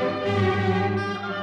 Música